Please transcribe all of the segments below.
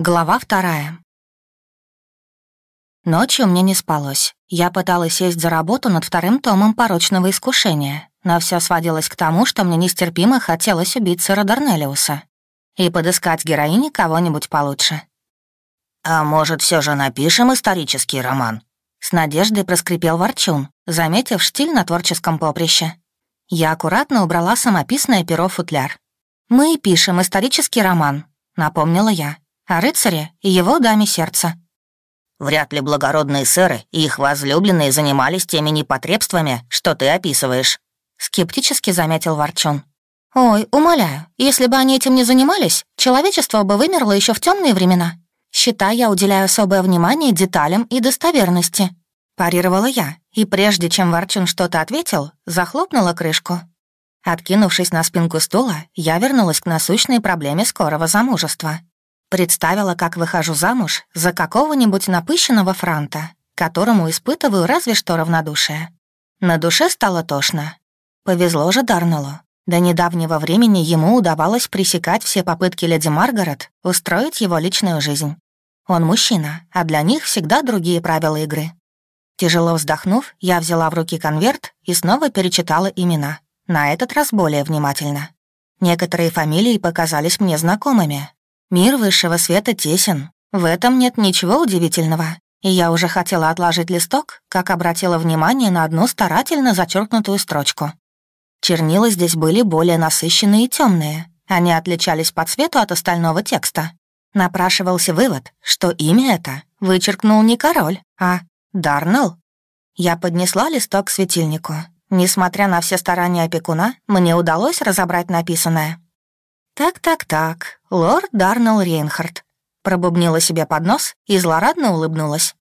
Глава вторая. Ночью мне не спалось. Я пыталась сесть за работу над вторым томом «Порочного искушения», но все сводилось к тому, что мне нестерпимо хотелось убить сэра Дарнелиуса и подыскать героине кого-нибудь получше. «А может, все же напишем исторический роман?» С надеждой проскрипел Ворчун, заметив штиль на творческом поприще. Я аккуратно убрала самописное перо футляр. «Мы и пишем исторический роман», — напомнила я о рыцаре и его даме сердца. Вряд ли благородные сэры и их возлюбленные занимались теми непотребствами, что ты описываешь. Скептически заметил Ворчун. «Ой, умоляю, если бы они этим не занимались, человечество бы вымерло еще в темные времена. Считай, я уделяю особое внимание деталям и достоверности». Парировала я, и прежде чем Ворчун что-то ответил, захлопнула крышку. Откинувшись на спинку стула, я вернулась к насущной проблеме скорого замужества. Представила, как выхожу замуж за какого-нибудь напыщенного франта, которому испытываю разве что равнодушие. На душе стало тошно. Повезло же Дарнеллу. До недавнего времени ему удавалось пресекать все попытки леди Маргарет устроить его личную жизнь. Он мужчина, а для них всегда другие правила игры. Тяжело вздохнув, я взяла в руки конверт и снова перечитала имена, на этот раз более внимательно. Некоторые фамилии показались мне знакомыми, Мир высшего света тесен. В этом нет ничего удивительного. И я уже хотела отложить листок, как обратила внимание на одну старательно зачеркнутую строчку. Чернила здесь были более насыщенные и темные. Они отличались по цвету от остального текста. Напрашивался вывод, что имя это вычеркнул не король, а Дарнелл. Я поднесла листок к светильнику. Несмотря на все старания опекуна, мне удалось разобрать написанное. «Так-так-так, лорд Дарнелл Рейнхард», — пробубнила себе под нос и злорадно улыбнулась.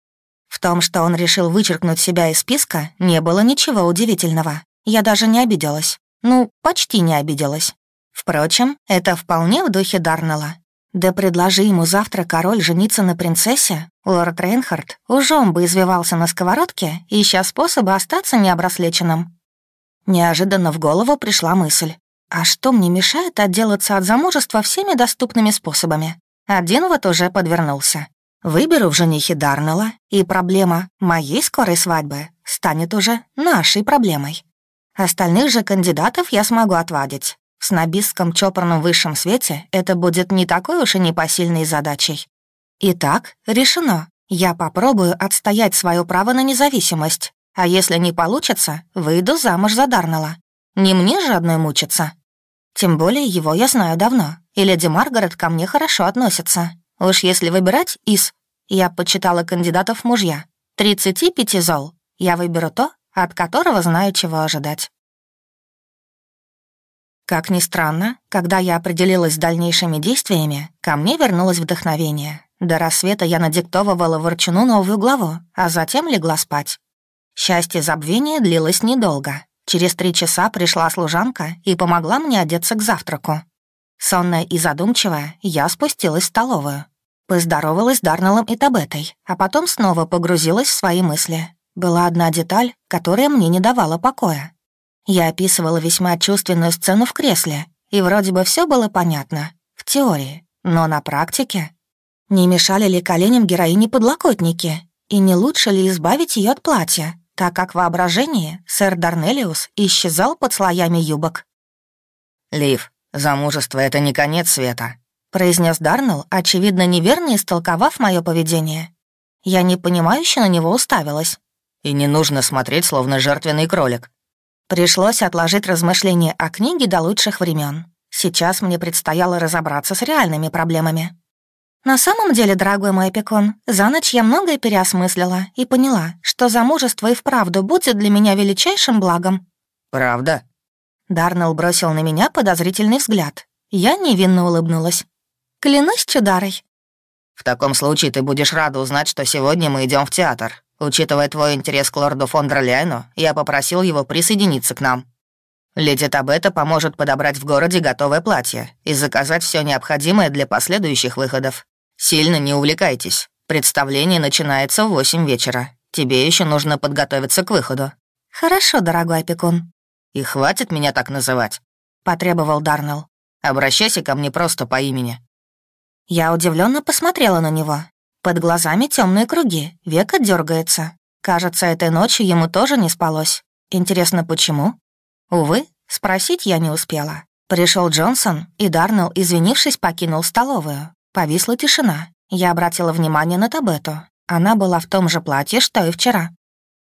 В том, что он решил вычеркнуть себя из списка, не было ничего удивительного. Я даже не обиделась. Ну, почти не обиделась. Впрочем, это вполне в духе Дарнелла. Да предложи ему завтра король жениться на принцессе, лорд Рейнхард ужом бы извивался на сковородке, ища способы остаться необраслеченным. Неожиданно в голову пришла мысль. А что мне мешает отделаться от замужества всеми доступными способами? Один вот уже подвернулся. Выберу в женихе Дарнелла, и проблема моей скорой свадьбы станет уже нашей проблемой. Остальных же кандидатов я смогу отвадить. В снобистском чопорном высшем свете это будет не такой уж и непосильной задачей. Итак, решено. Я попробую отстоять свое право на независимость, а если не получится, выйду замуж за Дарнелла. Не мне же одной мучиться. Тем более его я знаю давно, и леди Маргарет ко мне хорошо относится. Уж если выбирать из... Я почитала кандидатов мужья. 35 зол. Я выберу то, от которого знаю, чего ожидать. Как ни странно, когда я определилась с дальнейшими действиями, ко мне вернулось вдохновение. До рассвета я надиктовывала ворчуну новую главу, а затем легла спать. Счастье забвения длилось недолго. Через три часа пришла служанка и помогла мне одеться к завтраку. Сонная и задумчивая, я спустилась в столовую. Поздоровалась с Дарнеллом и Табетой, а потом снова погрузилась в свои мысли. Была одна деталь, которая мне не давала покоя. Я описывала весьма чувственную сцену в кресле, и вроде бы все было понятно, в теории, но на практике. Не мешали ли коленям героини подлокотники, и не лучше ли избавить ее от платья, так как в воображении сэр Дарнелиус исчезал под слоями юбок. «Лив, замужество — это не конец света», — произнес Дарнелл, очевидно неверно истолковав мое поведение. Я непонимающе на него уставилась. «И не нужно смотреть, словно жертвенный кролик». Пришлось отложить размышления о книге до лучших времен. Сейчас мне предстояло разобраться с реальными проблемами. На самом деле, дорогой мой опекун, за ночь я многое переосмыслила и поняла, что замужество и вправду будет для меня величайшим благом. «Правда?» Дарнелл бросил на меня подозрительный взгляд. Я невинно улыбнулась. «Клянусь чударой». «В таком случае ты будешь рада узнать, что сегодня мы идем в театр. Учитывая твой интерес к лорду фон я попросил его присоединиться к нам. Леди Табета поможет подобрать в городе готовое платье и заказать все необходимое для последующих выходов. Сильно не увлекайтесь. Представление начинается в восемь вечера. Тебе еще нужно подготовиться к выходу». «Хорошо, дорогой опекун». «И хватит меня так называть», — потребовал Дарнелл. «Обращайся ко мне просто по имени». Я удивленно посмотрела на него. Под глазами темные круги, века дергается. Кажется, этой ночью ему тоже не спалось. Интересно, почему? Увы, спросить я не успела. Пришел Джонсон, и Дарнелл, извинившись, покинул столовую. Повисла тишина. Я обратила внимание на Табету. Она была в том же платье, что и вчера.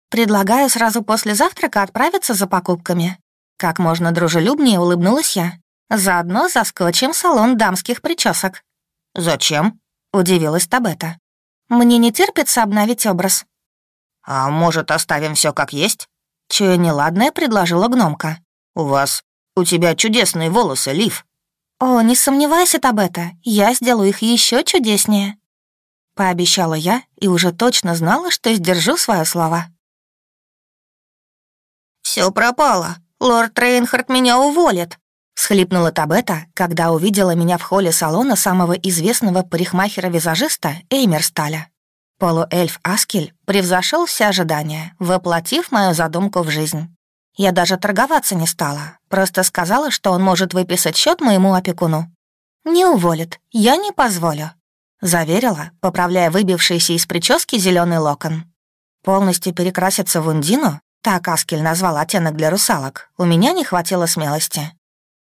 «Предлагаю сразу после завтрака отправиться за покупками». Как можно дружелюбнее улыбнулась я. «Заодно заскочим в салон дамских причесок». «Зачем?» — удивилась Табета. «Мне не терпится обновить образ». «А может, оставим все как есть?» Чуя неладное, предложила гномка. «У вас... у тебя чудесные волосы, Лив». «О, не сомневайся, Табета, я сделаю их еще чудеснее». Пообещала я и уже точно знала, что сдержу свои слова. Все пропало. Лорд Рейнхард меня уволит», — схлипнула Табета, когда увидела меня в холле салона самого известного парикмахера-визажиста Эймерсталя. Полуэльф Аскель превзошел все ожидания, воплотив мою задумку в жизнь. Я даже торговаться не стала, просто сказала, что он может выписать счет моему опекуну. «Не уволит, я не позволю», — заверила, поправляя выбившийся из прически зеленый локон. Полностью перекраситься в Ундину, так Аскель назвал оттенок для русалок, у меня не хватило смелости.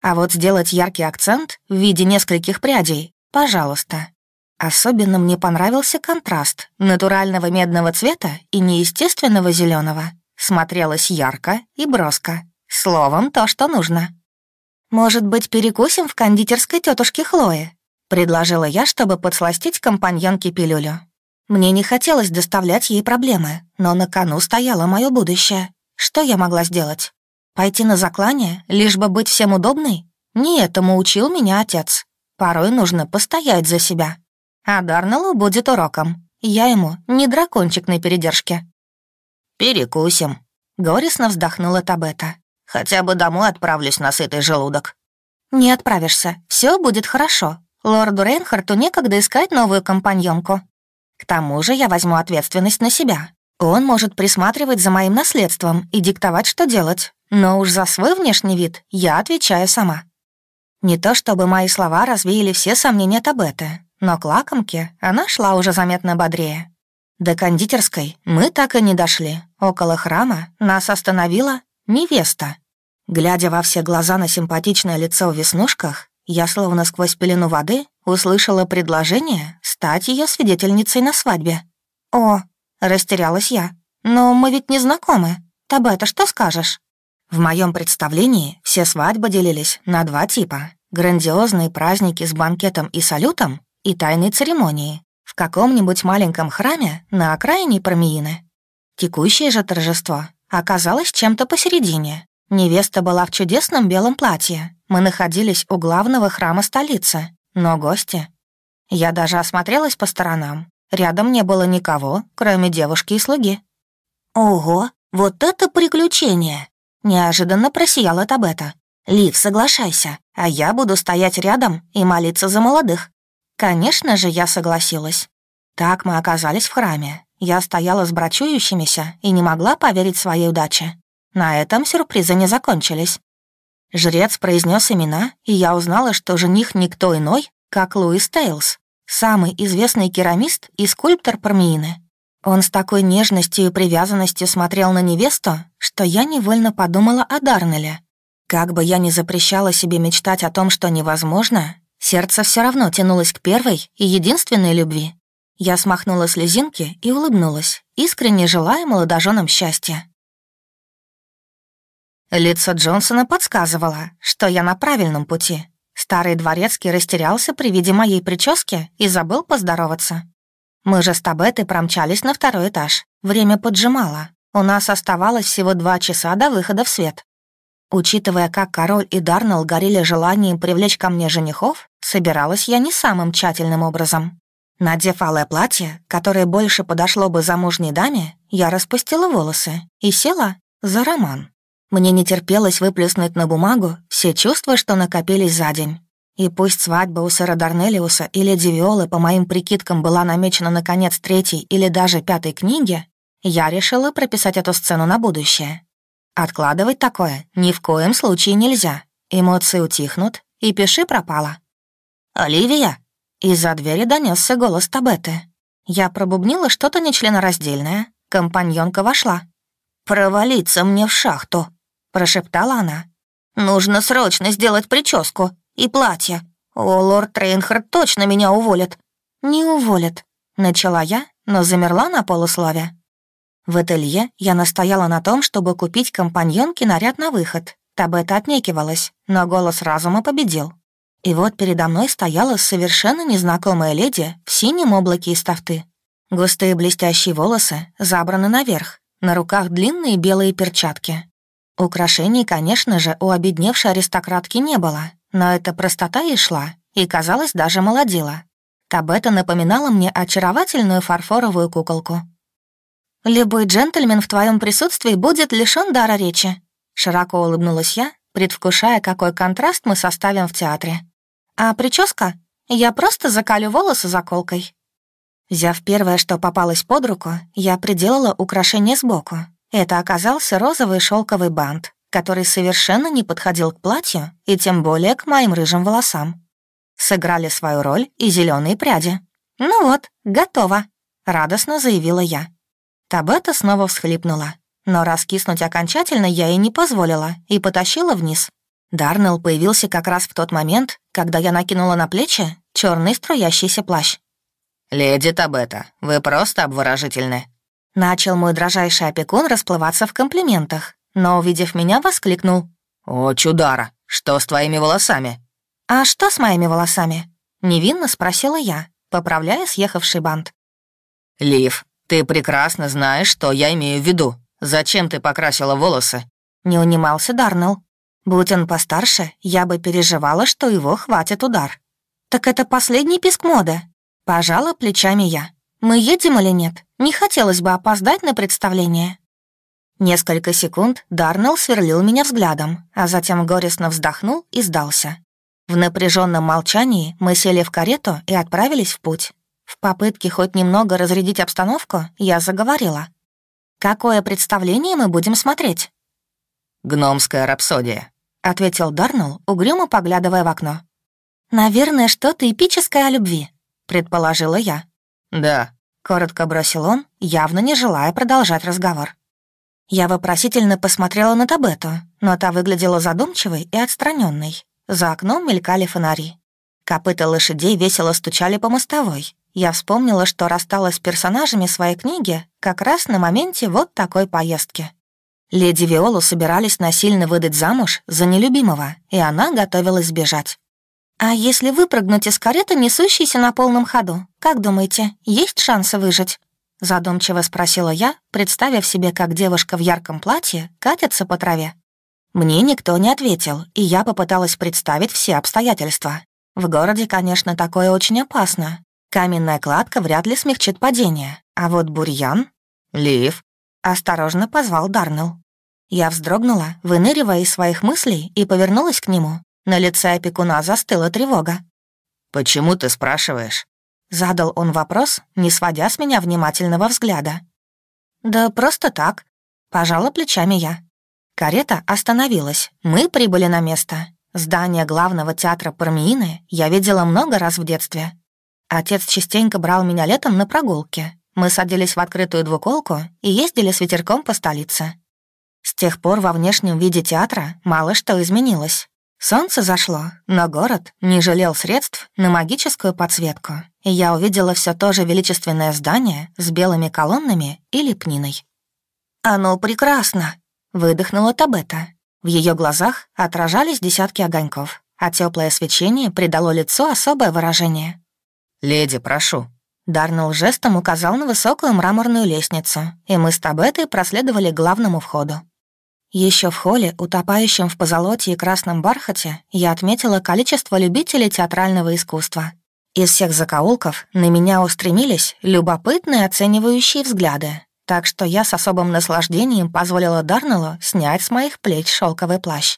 А вот сделать яркий акцент в виде нескольких прядей — пожалуйста. Особенно мне понравился контраст натурального медного цвета и неестественного зеленого. Смотрелось ярко и броско. Словом, то, что нужно. «Может быть, перекусим в кондитерской тетушки Хлои?» — предложила я, чтобы подсластить компаньонке пилюлю. Мне не хотелось доставлять ей проблемы, но на кону стояло мое будущее. Что я могла сделать? Пойти на заклание, лишь бы быть всем удобной? Не этому учил меня отец. Порой нужно постоять за себя. А Дарнеллу будет уроком. Я ему не дракончик на передержке. «Перекусим», — горестно вздохнула Табета. «Хотя бы домой отправлюсь на сытый желудок». «Не отправишься. Все будет хорошо. Лорду Рейнхарту некогда искать новую компаньонку. К тому же я возьму ответственность на себя. Он может присматривать за моим наследством и диктовать, что делать. Но уж за свой внешний вид я отвечаю сама». Не то чтобы мои слова развеяли все сомнения Табеты, но к лакомке она шла уже заметно бодрее. До кондитерской мы так и не дошли. Около храма нас остановила невеста. Глядя во все глаза на симпатичное лицо в веснушках, я словно сквозь пелену воды услышала предложение стать ее свидетельницей на свадьбе. «О!» — растерялась я. «Но мы ведь не знакомы. Табета, что скажешь?» В моем представлении все свадьбы делились на два типа. Грандиозные праздники с банкетом и салютом и тайной церемонии в каком-нибудь маленьком храме на окраине Промеины. Текущее же торжество оказалось чем-то посередине. Невеста была в чудесном белом платье. Мы находились у главного храма столицы, но гости... Я даже осмотрелась по сторонам. Рядом не было никого, кроме девушки и слуги. «Ого, вот это приключение!» Неожиданно просияла Табета. «Лив, соглашайся, а я буду стоять рядом и молиться за молодых. Конечно же, я согласилась. Так мы оказались в храме. Я стояла с брачующимися и не могла поверить своей удаче. На этом сюрпризы не закончились. Жрец произнес имена, и я узнала, что жених никто иной, как Луис Тейлс, самый известный керамист и скульптор Пармиины. Он с такой нежностью и привязанностью смотрел на невесту, что я невольно подумала о Дарнеле. Как бы я ни запрещала себе мечтать о том, что невозможно, Сердце все равно тянулось к первой и единственной любви. Я смахнула слезинки и улыбнулась, искренне желая молодоженам счастья. Лицо Джонсона подсказывало, что я на правильном пути. Старый дворецкий растерялся при виде моей прически и забыл поздороваться. Мы же с Табетой промчались на второй этаж. Время поджимало. У нас оставалось всего два часа до выхода в свет. Учитывая, как король и Дарнелл горели желанием привлечь ко мне женихов, собиралась я не самым тщательным образом. Надев алое платье, которое больше подошло бы замужней даме, я распустила волосы и села за роман. Мне не терпелось выплеснуть на бумагу все чувства, что накопились за день. И пусть свадьба у сэра Дарнелиуса и леди Виолы, по моим прикидкам, была намечена на конец третьей или даже пятой книги, я решила прописать эту сцену на будущее. Откладывать такое ни в коем случае нельзя. Эмоции утихнут, и пиши пропало. «Оливия?» Из-за двери донесся голос Табеты. Я пробубнила что-то нечленораздельное. Компаньонка вошла. «Провалиться мне в шахту», — прошептала она. «Нужно срочно сделать прическу и платье. О, лорд Трейнхард точно меня уволит». «Не уволит», — начала я, но замерла на полуслове. В ателье я настояла на том, чтобы купить компаньонке наряд на выход. Табета отнекивалась, но голос разума победил. И вот передо мной стояла совершенно незнакомая леди в синем облаке из тафты. Густые блестящие волосы забраны наверх, на руках длинные белые перчатки. Украшений, конечно же, у обедневшей аристократки не было, но эта простота и шла, и, казалось, даже молодила. Табета напоминала мне очаровательную фарфоровую куколку. «Любой джентльмен в твоем присутствии будет лишён дара речи», — широко улыбнулась я, предвкушая, какой контраст мы составим в театре. «А прическа? Я просто закалю волосы заколкой». Взяв первое, что попалось под руку, я приделала украшение сбоку. Это оказался розовый шелковый бант, который совершенно не подходил к платью и тем более к моим рыжим волосам. Сыграли свою роль и зеленые пряди. «Ну вот, готово», — радостно заявила я. Табета снова всхлипнула, но раскиснуть окончательно я ей не позволила и потащила вниз. Дарнелл появился как раз в тот момент, когда я накинула на плечи черный струящийся плащ. «Леди Табета, вы просто обворожительны». Начал мой дрожайший опекун расплываться в комплиментах, но, увидев меня, воскликнул. «О, чудара, что с твоими волосами?» «А что с моими волосами?» — невинно спросила я, поправляя съехавший бант. «Лив, ты прекрасно знаешь, что я имею в виду. Зачем ты покрасила волосы?» Не унимался Дарнелл. Будь он постарше, я бы переживала, что его хватит удар. «Так это последний писк моды», Пожала плечами я. «Мы едем или нет? Не хотелось бы опоздать на представление». Несколько секунд Дарнелл сверлил меня взглядом, а затем горестно вздохнул и сдался. В напряженном молчании мы сели в карету и отправились в путь. В попытке хоть немного разрядить обстановку я заговорила. «Какое представление мы будем смотреть?» «Гномская рапсодия», — ответил Дарнелл, угрюмо поглядывая в окно. «Наверное, что-то эпическое о любви», предположила я. «Да», — коротко бросил он, явно не желая продолжать разговор. Я вопросительно посмотрела на Табету, но та выглядела задумчивой и отстраненной. За окном мелькали фонари. Копыта лошадей весело стучали по мостовой. Я вспомнила, что рассталась с персонажами своей книги как раз на моменте вот такой поездки. Леди Виолу собирались насильно выдать замуж за нелюбимого, и она готовилась сбежать. «А если выпрыгнуть из кареты, несущейся на полном ходу, как думаете, есть шансы выжить?» Задумчиво спросила я, представив себе, как девушка в ярком платье катится по траве. Мне никто не ответил, и я попыталась представить все обстоятельства. В городе, конечно, такое очень опасно. Каменная кладка вряд ли смягчит падение, а вот бурьян... «Лив», — осторожно позвал Дарнелл. Я вздрогнула, выныривая из своих мыслей, и повернулась к нему. На лице опекуна застыла тревога. «Почему ты спрашиваешь?» Задал он вопрос, не сводя с меня внимательного взгляда. «Да просто так», — пожала плечами я. Карета остановилась, мы прибыли на место. Здание главного театра Пармиины я видела много раз в детстве. Отец частенько брал меня летом на прогулки. Мы садились в открытую двуколку и ездили с ветерком по столице. С тех пор во внешнем виде театра мало что изменилось. Солнце зашло, но город не жалел средств на магическую подсветку, и я увидела все то же величественное здание с белыми колоннами и лепниной. «Оно прекрасно!» — выдохнула Табета. В ее глазах отражались десятки огоньков, а теплое свечение придало лицу особое выражение. «Леди, прошу». Дарнелл жестом указал на высокую мраморную лестницу, и мы с Табетой проследовали к главному входу. Еще в холле, утопающем в позолоте и красном бархате, я отметила количество любителей театрального искусства. Из всех закоулков на меня устремились любопытные оценивающие взгляды, так что я с особым наслаждением позволила Дарнеллу снять с моих плеч шелковый плащ.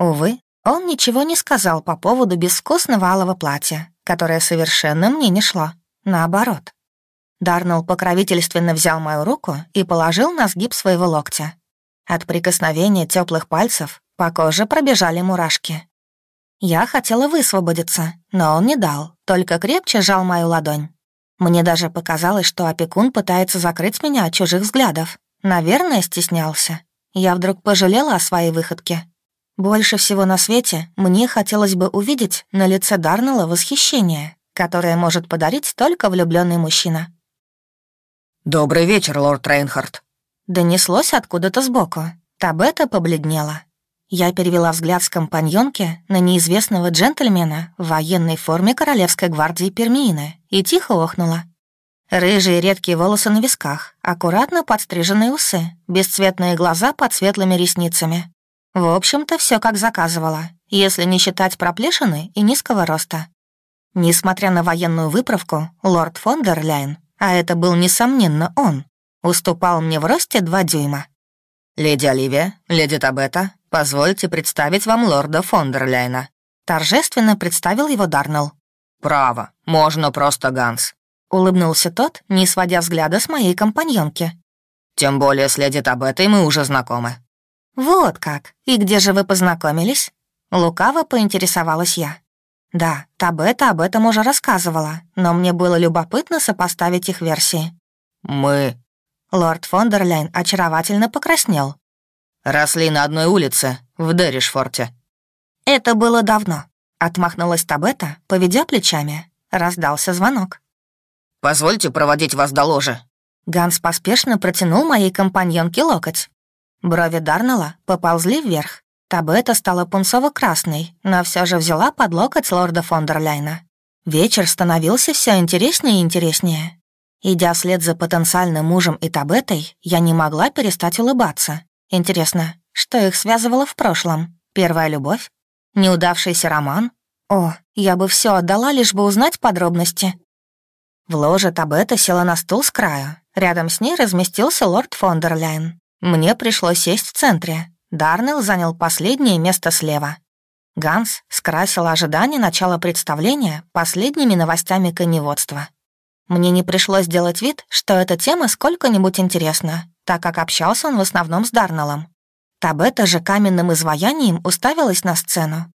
Увы, он ничего не сказал по поводу безвкусного алого платья, которое совершенно мне не шло. Наоборот. Дарнелл покровительственно взял мою руку и положил на сгиб своего локтя, от прикосновения теплых пальцев по коже пробежали мурашки. Я хотела высвободиться, но он не дал, только крепче жал мою ладонь. Мне даже показалось, что опекун пытается закрыть меня от чужих взглядов. Наверное, стеснялся. Я вдруг пожалела о своей выходке. Больше всего на свете мне хотелось бы увидеть на лице Дарнелла восхищение, которое может подарить только влюбленный мужчина. «Добрый вечер, лорд Рейнхард», Донеслось откуда-то сбоку. Табета побледнела. Я перевела взгляд с компаньонки на неизвестного джентльмена в военной форме Королевской гвардии Пермиины и тихо охнула. Рыжие редкие волосы на висках, аккуратно подстриженные усы, бесцветные глаза под светлыми ресницами. В общем-то, все как заказывала, если не считать проплешины и низкого роста. Несмотря на военную выправку, лорд фон дер Ляйн, а это был, несомненно, он, уступал мне в росте два дюйма. «Леди Оливия, леди Табета, позвольте представить вам лорда Фондерляйна». Торжественно представил его Дарнелл. «Право, можно просто Ганс», — улыбнулся тот, не сводя взгляда с моей компаньонки. «Тем более с леди Табетой мы уже знакомы». «Вот как. И где же вы познакомились?» Лукаво поинтересовалась я. Да, Табета об этом уже рассказывала, но мне было любопытно сопоставить их версии. «Мы...» Лорд Фондерляйн очаровательно покраснел. «Росли на одной улице, в Дерришфорте». «Это было давно», — отмахнулась Табета, поведя плечами. Раздался звонок. «Позвольте проводить вас до ложи». Ганс поспешно протянул моей компаньонке локоть. Брови Дарнелла поползли вверх. Табета стала пунцово-красной, но все же взяла под локоть лорда Фондерляйна. Вечер становился все интереснее и интереснее. Идя вслед за потенциальным мужем и Табетой, я не могла перестать улыбаться. Интересно, что их связывало в прошлом? Первая любовь? Неудавшийся роман? О, я бы все отдала, лишь бы узнать подробности. В ложе Табета села на стул с краю. Рядом с ней разместился лорд Фондерляйн. Мне пришлось сесть в центре. Дарнелл занял последнее место слева. Ганс скрасил ожидание начала представления последними новостями коневодства. Мне не пришлось делать вид, что эта тема сколько-нибудь интересна, так как общался он в основном с Дарнеллом. Табета же каменным изваянием уставилась на сцену.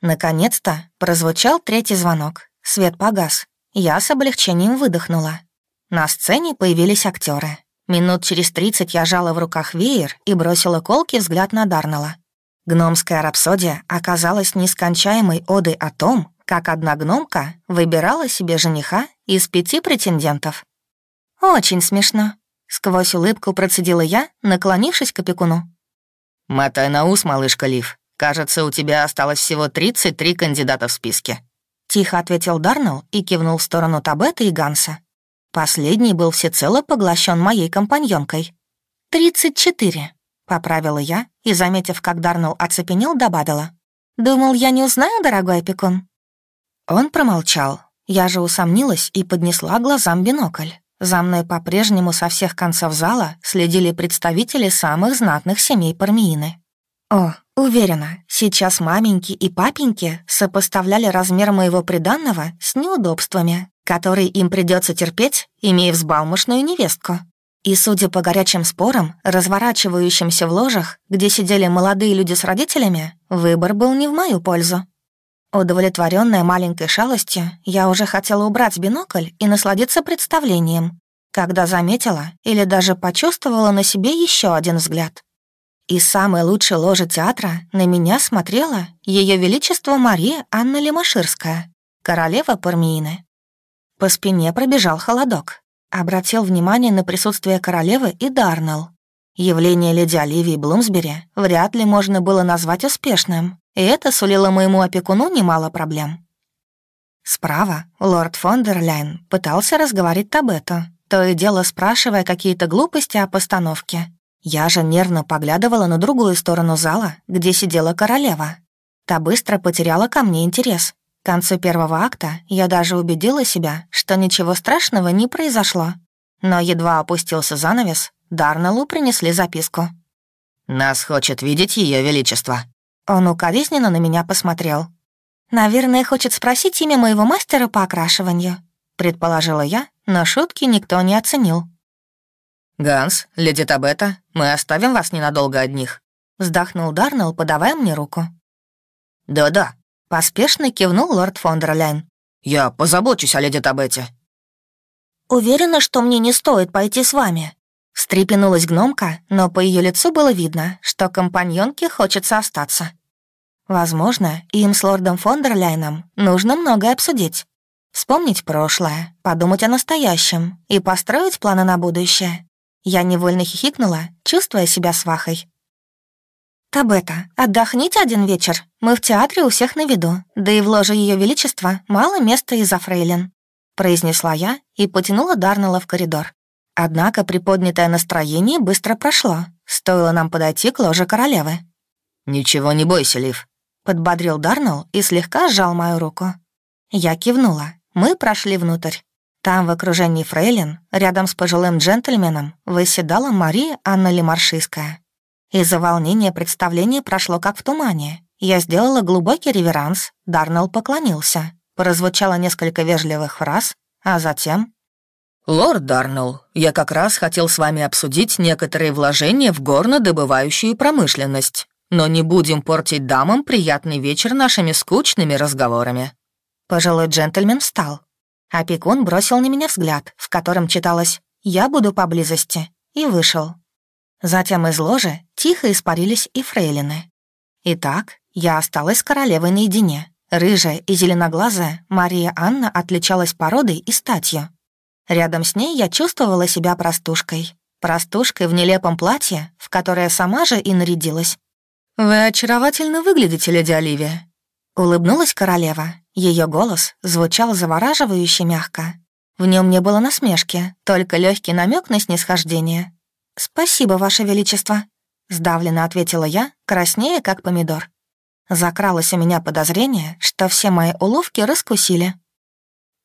Наконец-то прозвучал третий звонок. Свет погас. Я с облегчением выдохнула. На сцене появились актеры. Минут через тридцать я жала в руках веер и бросила колкий взгляд на Дарнелла. Гномская рапсодия оказалась нескончаемой одой о том, как одна гномка выбирала себе жениха из пяти претендентов. «Очень смешно», — сквозь улыбку процедила я, наклонившись к опекуну. «Мотай на ус, малышка Лив. Кажется, у тебя осталось всего 33 кандидата в списке». Тихо ответил Дарнелл и кивнул в сторону Табета и Ганса. Последний был всецело поглощен моей компаньонкой. «Тридцать четыре», — поправила я и, заметив, как Дарнелл оцепенел, добавила. «Думал, я не узнаю, дорогой опекун?» Он промолчал. Я же усомнилась и поднесла глазам бинокль. За мной по-прежнему со всех концов зала следили представители самых знатных семей Пармиины. О, уверена, сейчас маменьки и папеньки сопоставляли размер моего приданного с неудобствами, которые им придется терпеть, имея взбалмошную невестку. И, судя по горячим спорам, разворачивающимся в ложах, где сидели молодые люди с родителями, выбор был не в мою пользу. Удовлетворенная маленькой шалостью, я уже хотела убрать бинокль и насладиться представлением, когда заметила или даже почувствовала на себе еще один взгляд. Из самой лучшей ложи театра на меня смотрела Ее Величество Мария Анна Лемаширская, королева Пармиины. По спине пробежал холодок. Обратил внимание на присутствие королевы и Дарнелл. Явление леди Оливии Блумсбери вряд ли можно было назвать успешным, и это сулило моему опекуну немало проблем. Справа лорд Фондерляйн пытался разговорить Табету, то и дело спрашивая какие-то глупости о постановке. Я же нервно поглядывала на другую сторону зала, где сидела королева. Та быстро потеряла ко мне интерес. К концу первого акта я даже убедила себя, что ничего страшного не произошло. Но едва опустился занавес, Дарнеллу принесли записку. «Нас хочет видеть Ее Величество», он укоризненно на меня посмотрел. «Наверное, хочет спросить имя моего мастера по окрашиванию», — предположила я, но шутки никто не оценил. «Ганс, леди Табета, мы оставим вас ненадолго одних», — вздохнул Дарнелл, подавая мне руку. «Да-да», — Поспешно кивнул лорд Фондерляйн. «Я позабочусь о леди Табете». «Уверена, что мне не стоит пойти с вами?» Встрепенулась гномка, но по ее лицу было видно, что компаньонке хочется остаться. Возможно, им с лордом Фондерляйном нужно многое обсудить. Вспомнить прошлое, подумать о настоящем и построить планы на будущее. Я невольно хихикнула, чувствуя себя свахой. «Табета, отдохните один вечер. Мы в театре у всех на виду, да и в ложе Ее Величества мало места из-за фрейлин», произнесла я и потянула Дарнелла в коридор. Однако приподнятое настроение быстро прошло, стоило нам подойти к ложе королевы. «Ничего не бойся, Лив», — подбодрил Дарнелл и слегка сжал мою руку. Я кивнула. Мы прошли внутрь. Там, в окружении фрейлин, рядом с пожилым джентльменом, выседала Мария Анна Лемаршийская. Из-за волнения представление прошло как в тумане. Я сделала глубокий реверанс, Дарнелл поклонился. Прозвучало несколько вежливых фраз, а затем... «Лорд Дарнелл, я как раз хотел с вами обсудить некоторые вложения в горно-добывающую промышленность, но не будем портить дамам приятный вечер нашими скучными разговорами». Пожилой джентльмен встал. Опекун бросил на меня взгляд, в котором читалось «Я буду поблизости», и вышел. Затем из ложи тихо испарились и фрейлины. Итак, я осталась с королевой наедине. Рыжая и зеленоглазая Мария Анна отличалась породой и статью. Рядом с ней я чувствовала себя простушкой. Простушкой в нелепом платье, в которое сама же и нарядилась. «Вы очаровательно выглядите, леди Оливия», — улыбнулась королева. Ее голос звучал завораживающе мягко. В нем не было насмешки, только легкий намек на снисхождение. «Спасибо, Ваше Величество», — сдавленно ответила я, краснее, как помидор. Закралось у меня подозрение, что все мои уловки раскусили.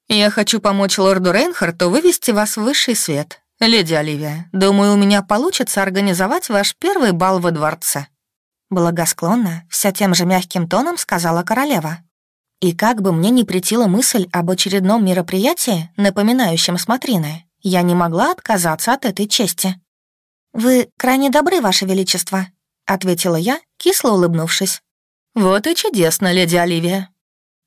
«Я хочу помочь лорду Рейнхарту вывести вас в высший свет. Леди Оливия, думаю, у меня получится организовать ваш первый бал во дворце». Благосклонно, все тем же мягким тоном сказала королева. И как бы мне ни претила мысль об очередном мероприятии, напоминающем смотрины, я не могла отказаться от этой чести. «Вы крайне добры, Ваше Величество», — ответила я, кисло улыбнувшись. «Вот и чудесно, леди Оливия».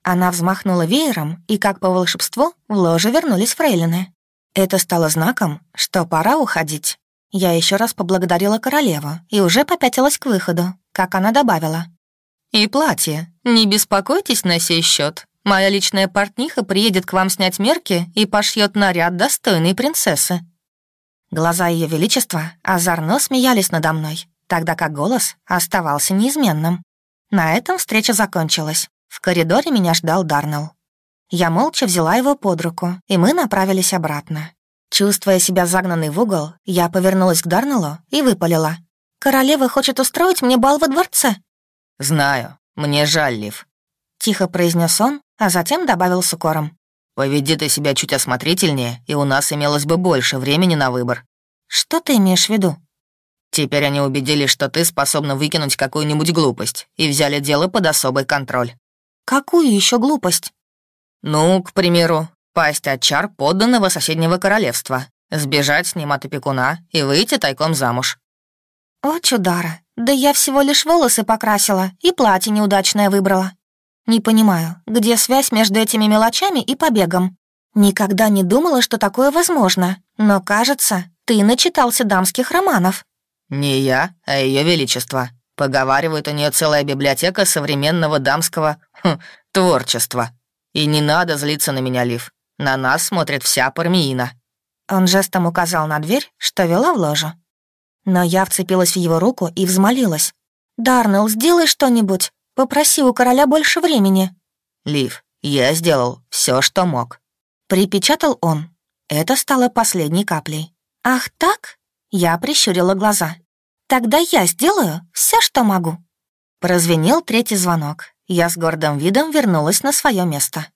Она взмахнула веером, и, как по волшебству, в ложе вернулись фрейлины. Это стало знаком, что пора уходить. Я еще раз поблагодарила королеву и уже попятилась к выходу, как она добавила. «И платье. Не беспокойтесь на сей счет. Моя личная портниха приедет к вам снять мерки и пошьет наряд достойной принцессы». Глаза Ее Величества озорно смеялись надо мной, тогда как голос оставался неизменным. На этом встреча закончилась. В коридоре меня ждал Дарнелл. Я молча взяла его под руку, и мы направились обратно. Чувствуя себя загнанной в угол, я повернулась к Дарнеллу и выпалила. «Королева хочет устроить мне бал во дворце». «Знаю, мне жаль, Лив», — тихо произнес он, а затем добавил с укором. Поведи ты себя чуть осмотрительнее, и у нас имелось бы больше времени на выбор». «Что ты имеешь в виду?» «Теперь они убедились, что ты способна выкинуть какую-нибудь глупость, и взяли дело под особый контроль». «Какую еще глупость?» «Ну, к примеру, пасть от чар подданного соседнего королевства, сбежать с ним от опекуна и выйти тайком замуж». «О, чудара, да я всего лишь волосы покрасила и платье неудачное выбрала. Не понимаю, где связь между этими мелочами и побегом? Никогда не думала, что такое возможно, но, кажется, ты начитался дамских романов». «Не я, а Ее Величество. Поговаривают, у нее целая библиотека современного дамского хм, творчества. И не надо злиться на меня, Лив. На нас смотрит вся Пармиина». Он жестом указал на дверь, что вела в ложу. Но я вцепилась в его руку и взмолилась. «Дарнелл, сделай что-нибудь. Попроси у короля больше времени». «Лив, я сделал все, что мог». Припечатал он. Это стало последней каплей. «Ах так?» Я прищурила глаза. «Тогда я сделаю все, что могу». Прозвенел третий звонок. Я с гордым видом вернулась на свое место.